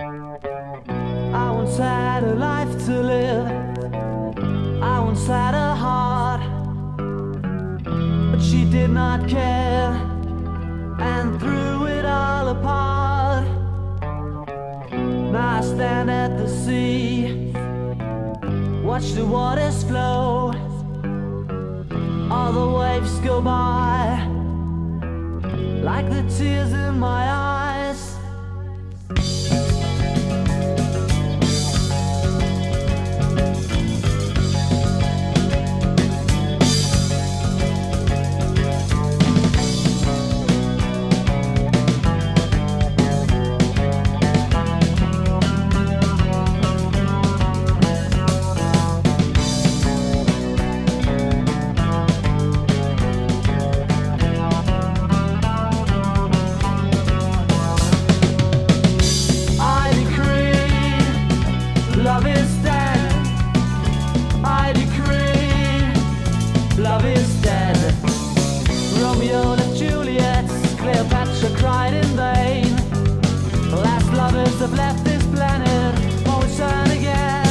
I once had a life to live. I once had a heart, but she did not care and threw it all apart. Now I stand at the sea, watch the waters flow, all the waves go by like the tears in my eyes. Love is dead. I decree love is dead. Romeo left Juliet, Cleopatra cried in vain. The last lovers have left this planet, won't return again.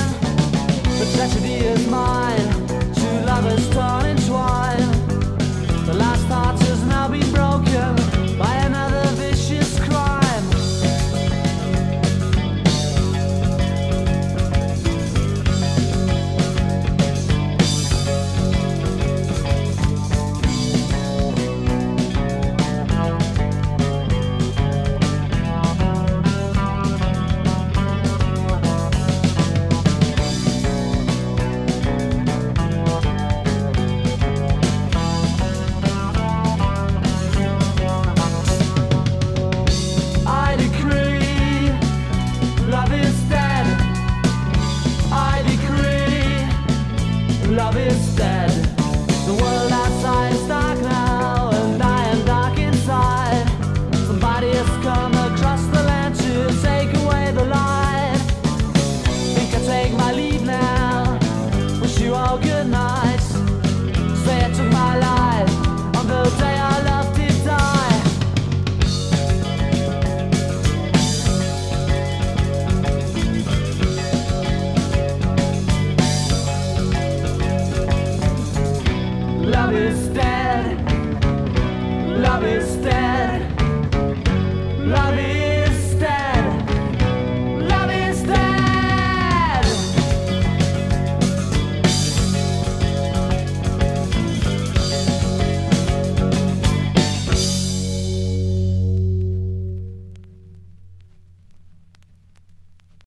The tragedy is mine.